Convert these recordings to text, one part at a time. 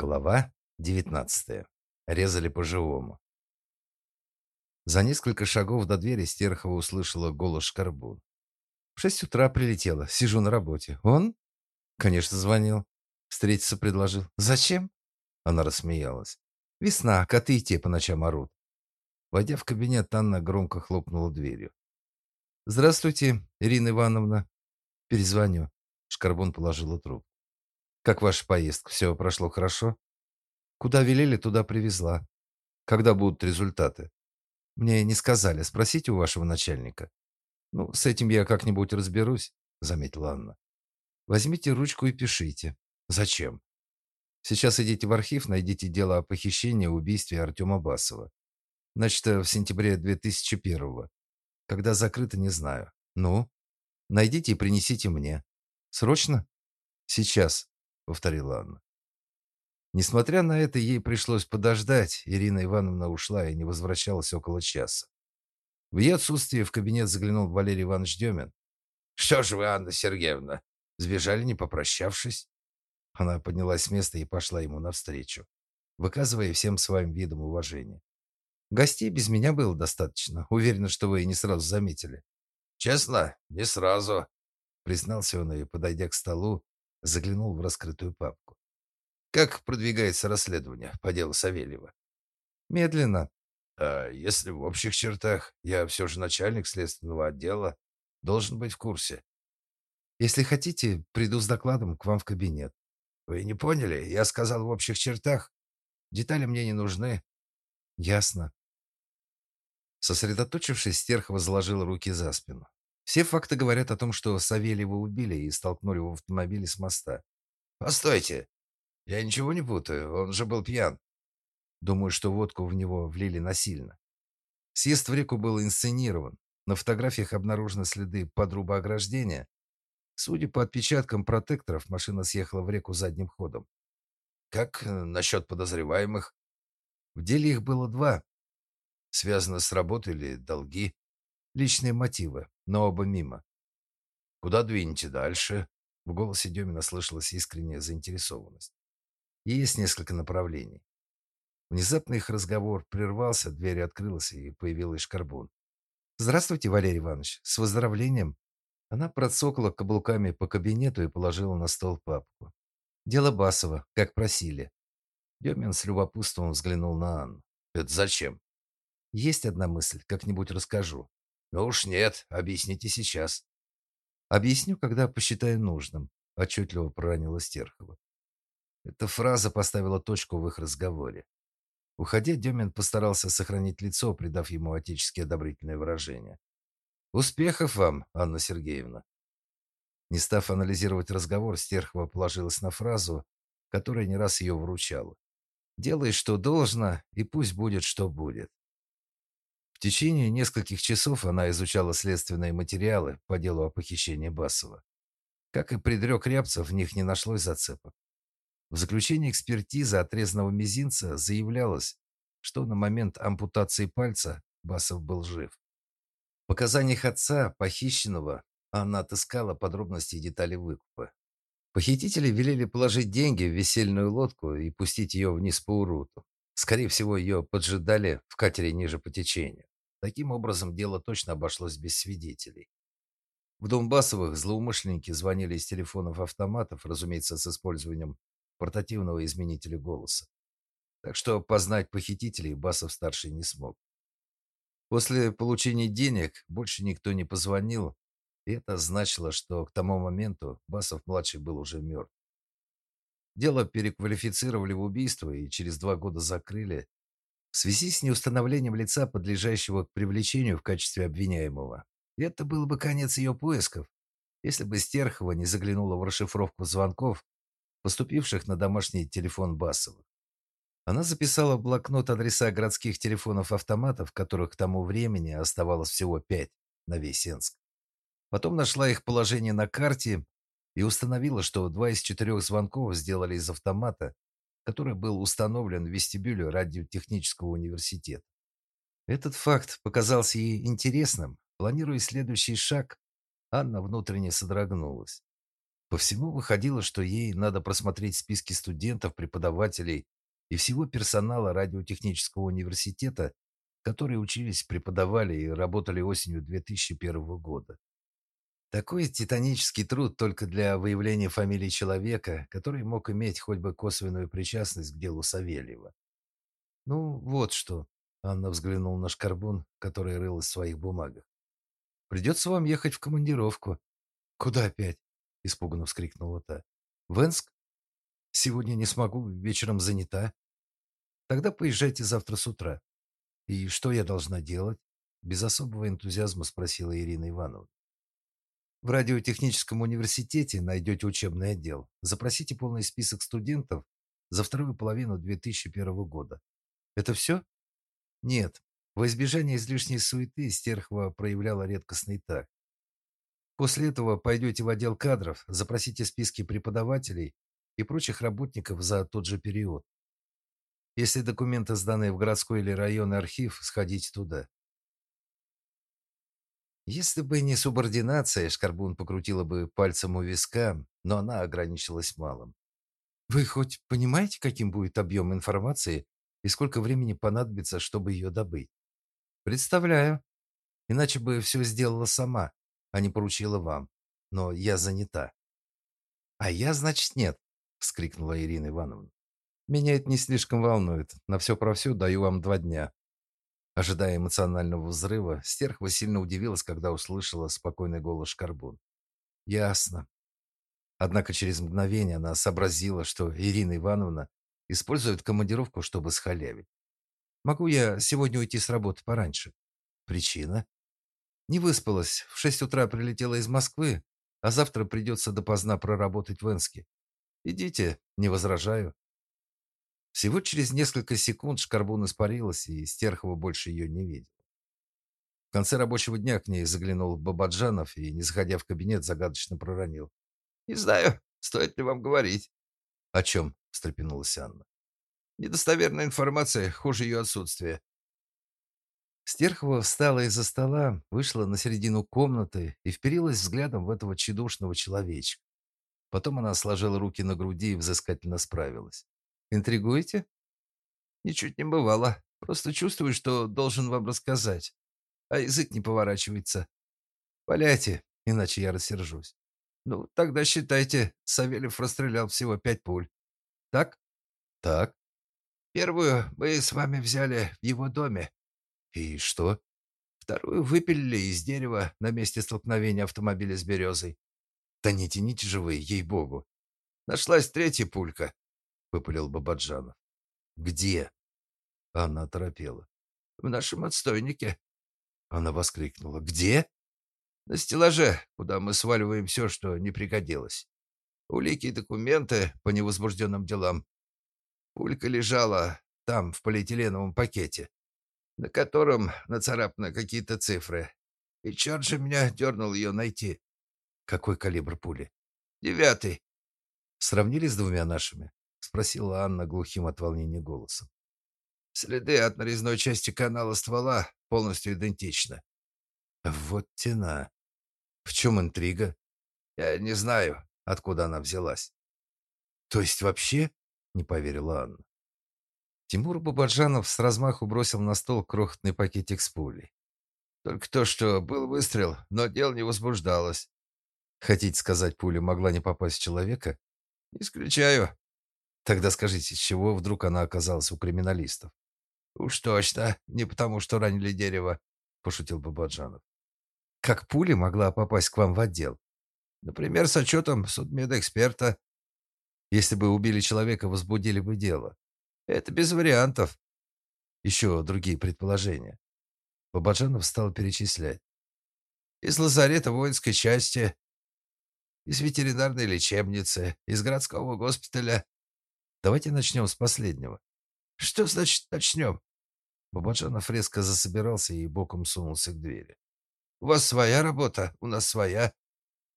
Глава 19. Резали по-живому. За несколько шагов до двери Стерхова услышала голос Шкарбун. В шесть утра прилетела, сижу на работе. Он? Конечно, звонил. Встретиться предложил. Зачем? Она рассмеялась. Весна, коты и те по ночам орут. Войдя в кабинет, Анна громко хлопнула дверью. Здравствуйте, Ирина Ивановна. Перезвоню. Шкарбун положила трубку. Как ваша поездка? Все прошло хорошо? Куда велели, туда привезла. Когда будут результаты? Мне не сказали. Спросите у вашего начальника. Ну, с этим я как-нибудь разберусь, заметила Анна. Возьмите ручку и пишите. Зачем? Сейчас идите в архив, найдите дело о похищении и убийстве Артема Басова. Значит, в сентябре 2001-го. Когда закрыто, не знаю. Ну, найдите и принесите мне. Срочно? Сейчас повторила Анна. Несмотря на это, ей пришлось подождать. Ирина Ивановна ушла и не возвращалась около часа. В ее отсутствие в кабинет заглянул Валерий Иванович Демин. «Что ж вы, Анна Сергеевна, сбежали, не попрощавшись?» Она поднялась с места и пошла ему навстречу, выказывая всем своим видом уважение. «Гостей без меня было достаточно. Уверена, что вы и не сразу заметили». «Честно, не сразу», — признался он и, подойдя к столу, заглянул в раскрытую папку. Как продвигается расследование по делу Савельева? Медленно. А если в общих чертах, я все же начальник следственного отдела, должен быть в курсе. Если хотите, приду с докладом к вам в кабинет. Вы не поняли? Я сказал в общих чертах. Детали мне не нужны. Ясно. Сосредоточившись, Стерхова заложила руки за спину. Все факты говорят о том, что Савельева убили и столкнули в автомобиле с моста. Постойте. Я ничего не путаю. Он же был пьян. Думаю, что водку в него влили насильно. Съезд в реку был инсценирован. На фотографиях обнаружены следы подруба ограждения. Судя по отпечаткам протекторов, машина съехала в реку задним ходом. Как э, насчет подозреваемых? В деле их было два. Связано с работой или долги? Личные мотивы, но оба мимо. Куда двинете дальше? В голосе Демина слышалась искренняя заинтересованность. Есть несколько направлений. Внезапно их разговор прервался, дверь открылась, и появилась Шкарбун. «Здравствуйте, Валерий Иванович. С выздоровлением!» Она процокала каблуками по кабинету и положила на стол папку. «Дело Басова, как просили». Демин с любопытством взглянул на Анну. «Это зачем?» «Есть одна мысль, как-нибудь расскажу. Ну уж нет, объясните сейчас. Объясню, когда посчитаю нужным, отчетливо проронила Стерхова. Эта фраза поставила точку в их разговоре. Уходя, Демин постарался сохранить лицо, придав ему отеческие одобрительное выражение. «Успехов вам, Анна Сергеевна!» Не став анализировать разговор, Стерхова положилась на фразу, которая не раз ее вручала. «Делай, что должно, и пусть будет, что будет». В течение нескольких часов она изучала следственные материалы по делу о похищении Басова. Как и предрек Рябцев, в них не нашлось зацепок. В заключении экспертизы отрезанного мизинца заявлялось, что на момент ампутации пальца Басов был жив. В показаниях отца похищенного она отыскала подробности и детали выкупа. Похитители велели положить деньги в весельную лодку и пустить ее вниз по Уруту. Скорее всего, ее поджидали в катере ниже по течению. Таким образом, дело точно обошлось без свидетелей. В дом Басовых злоумышленники звонили из телефонов автоматов, разумеется, с использованием портативного изменителя голоса. Так что познать похитителей Басов-старший не смог. После получения денег больше никто не позвонил, и это значило, что к тому моменту Басов-младший был уже мертв. Дело переквалифицировали в убийство и через два года закрыли в связи с неустановлением лица, подлежащего к привлечению в качестве обвиняемого. Это был бы конец ее поисков, если бы Стерхова не заглянула в расшифровку звонков, поступивших на домашний телефон Басовых. Она записала в блокнот адреса городских телефонов-автоматов, которых к тому времени оставалось всего пять на весь Энск. Потом нашла их положение на карте и установила, что два из четырех звонков сделали из автомата, который был установлен в вестибюле радиотехнического университета. Этот факт показался ей интересным. Планируя следующий шаг, Анна внутренне содрогнулась. По всему выходило, что ей надо просмотреть списки студентов, преподавателей и всего персонала радиотехнического университета, которые учились, преподавали и работали осенью 2001 года. Такой титанический труд только для выявления фамилии человека, который мог иметь хоть бы косвенную причастность к делу Савельева. Ну, вот что. Анна взглянула на шкарбун, который рыл в своих бумагах. Придется вам ехать в командировку. Куда опять? испуганно вскрикнула та. В Энск? Сегодня не смогу, вечером занята. Тогда поезжайте завтра с утра. И что я должна делать? Без особого энтузиазма спросила Ирина Ивановна. В радиотехническом университете найдете учебный отдел. Запросите полный список студентов за вторую половину 2001 года. Это все? Нет. Во избежание излишней суеты Стерхова проявляла редкостный такт. После этого пойдете в отдел кадров, запросите списки преподавателей и прочих работников за тот же период. Если документы сданы в городской или районный архив, сходите туда. Если бы не субординация, Шкарбун покрутила бы пальцем у виска, но она ограничилась малым. Вы хоть понимаете, каким будет объем информации и сколько времени понадобится, чтобы ее добыть? Представляю. Иначе бы все сделала сама а не поручила вам. Но я занята. А я, значит, нет, вскрикнула Ирина Ивановна. Меня это не слишком волнует. На все про все даю вам два дня. Ожидая эмоционального взрыва, Стерхова сильно удивилась, когда услышала спокойный голос Шкарбун. Ясно. Однако через мгновение она сообразила, что Ирина Ивановна использует командировку, чтобы схалявить. Могу я сегодня уйти с работы пораньше? Причина? Не выспалась. В шесть утра прилетела из Москвы, а завтра придется допоздна проработать в Энске. Идите, не возражаю. Всего через несколько секунд Шкарбун испарилась, и Стерхова больше ее не видел. В конце рабочего дня к ней заглянул Бабаджанов и, не заходя в кабинет, загадочно проронил. «Не знаю, стоит ли вам говорить». «О чем?» – встрепенулась Анна. «Недостоверная информация, хуже ее отсутствия. Стерхова встала из-за стола, вышла на середину комнаты и вперилась взглядом в этого чудушного человечка. Потом она сложила руки на груди и взыскательно справилась. «Интригуете?» «Ничуть не бывало. Просто чувствую, что должен вам рассказать. А язык не поворачивается. Валяйте, иначе я рассержусь. Ну, тогда считайте, Савельев расстрелял всего пять пуль. Так? Так. Первую мы с вами взяли в его доме. И что? Вторую выпилили из дерева на месте столкновения автомобиля с березой. Да не тяните же вы, ей-богу. Нашлась третья пулька, выпалил Бабаджанов. Где? Она торопела. В нашем отстойнике. Она воскликнула. Где? На стеллаже, куда мы сваливаем все, что не пригодилось. Улики и документы по невозбужденным делам. Пулька лежала там, в полиэтиленовом пакете на котором нацарапаны какие-то цифры. И черт же меня дернул ее найти. Какой калибр пули? Девятый. Сравнили с двумя нашими? Спросила Анна глухим от волнения голосом. Следы от нарезной части канала ствола полностью идентичны. Вот тена. В чем интрига? Я не знаю, откуда она взялась. То есть вообще? Не поверила Анна. Тимур Бабаджанов с размаху бросил на стол крохотный пакетик с пулей. Только то, что был выстрел, но дело не возбуждалось. Хотите сказать, пуля могла не попасть в человека? Исключаю. Тогда скажите, с чего вдруг она оказалась у криминалистов? Уж точно, не потому, что ранили дерево, пошутил Бабаджанов. Как пуля могла попасть к вам в отдел? Например, с отчетом судмедэксперта. Если бы убили человека, возбудили бы дело. Это без вариантов. Еще другие предположения. Бабаджанов стал перечислять. Из лазарета воинской части, из ветеринарной лечебницы, из городского госпиталя. Давайте начнем с последнего. Что значит начнем? Бабаджанов резко засобирался и боком сунулся к двери. У вас своя работа, у нас своя.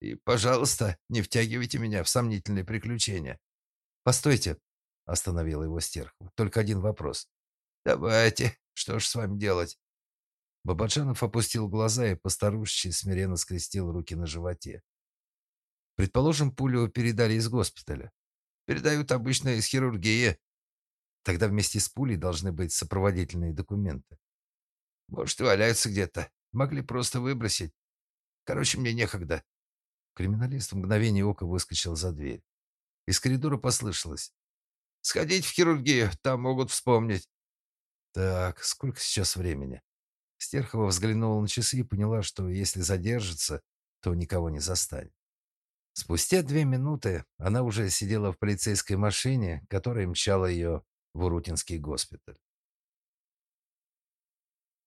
И, пожалуйста, не втягивайте меня в сомнительные приключения. Постойте, Остановил его Стерхов. Только один вопрос. Давайте, что ж с вами делать? Бабаджанов опустил глаза и постарушечи смиренно скрестил руки на животе. Предположим, пулю передали из госпиталя. Передают обычно из хирургии. Тогда вместе с пулей должны быть сопроводительные документы. Может, и валяются где-то. Могли просто выбросить. Короче, мне некогда. Криминалист в мгновение ока выскочил за дверь. Из коридора послышалось. «Сходить в хирургию, там могут вспомнить». «Так, сколько сейчас времени?» Стерхова взглянула на часы и поняла, что если задержится, то никого не застанет. Спустя две минуты она уже сидела в полицейской машине, которая мчала ее в Урутинский госпиталь.